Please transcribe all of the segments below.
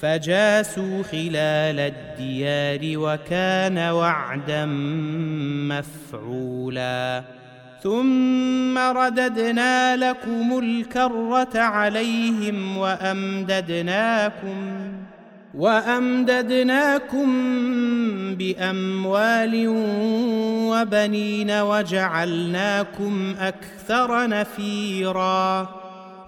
فجاسوا خلال الديار وكان وعدا مفعولا. ثم رددنا لكم الكرة عليهم وأمددناكم وأمددناكم بأموال وبنين وجعلناكم أكثر نفيراً.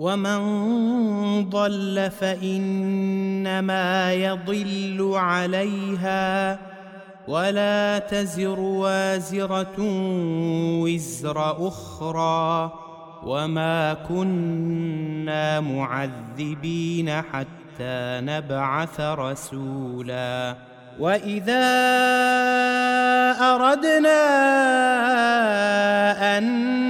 ومن ضل فإنما يضل عليها ولا تزر وازرة وزر أخرى وما كنا معذبين حتى نبعث رسولا واذا اردنا ان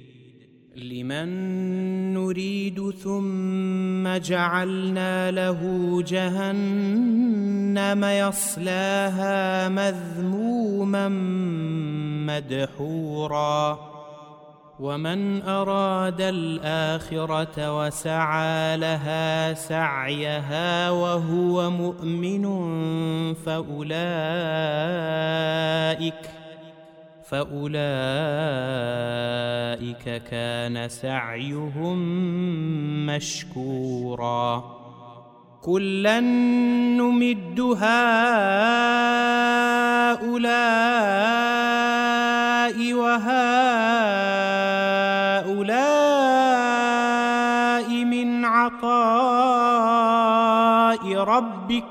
لمن نريد ثم جعلنا له جهنم يصلاها مذموما مدحورا. ومن أراد الآخرة وسعى لها سعيها وهو مؤمن فأولئك فأولئك كان سعيهم مشكورا. كلا نمد هؤلاء وهؤلاء من عطاء ربك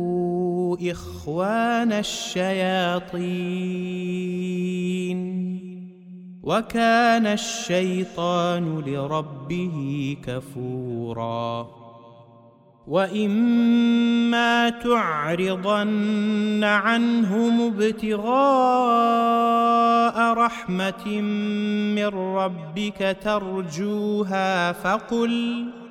إخوان الشياطين وكان الشيطان لربه كفورا وإما تعرضن عنهم ابتغاء رحمة من ربك ترجوها فقل فقل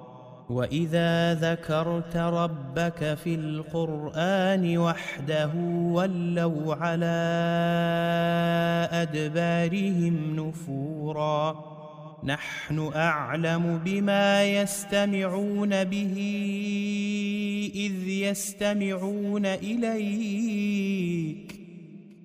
وإذا ذكرت ربك في القرآن وحده ولوا على أدبارهم نفوراً نحن اعلم بما يستمعون به اذ يستمعون اليك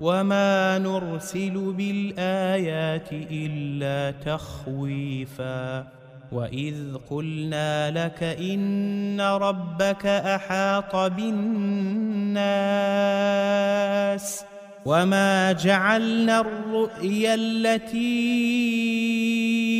وما نرسل بالايات الا تخويفا واذ قلنا لك ان ربك احاط بالناس وما جعلنا الرؤيا التي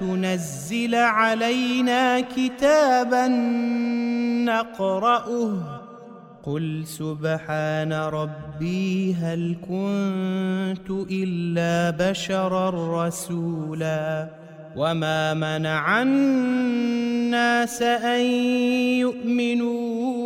تنزل علينا كتابا نقرأه. قل سبحان ربي هل كنت إلا بشرا رسولا. وما منع الناس أن يؤمنوا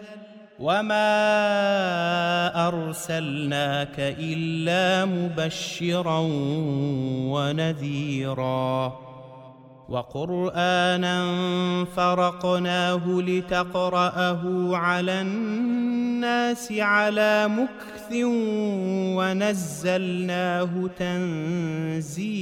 وما أرسلناك إلا مبشرا ونذيرا وقرآنا فرقناه لتقرأه على الناس على مكث ونزلناه تنزيلاً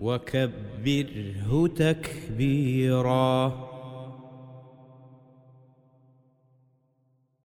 وكبره تكبيرا.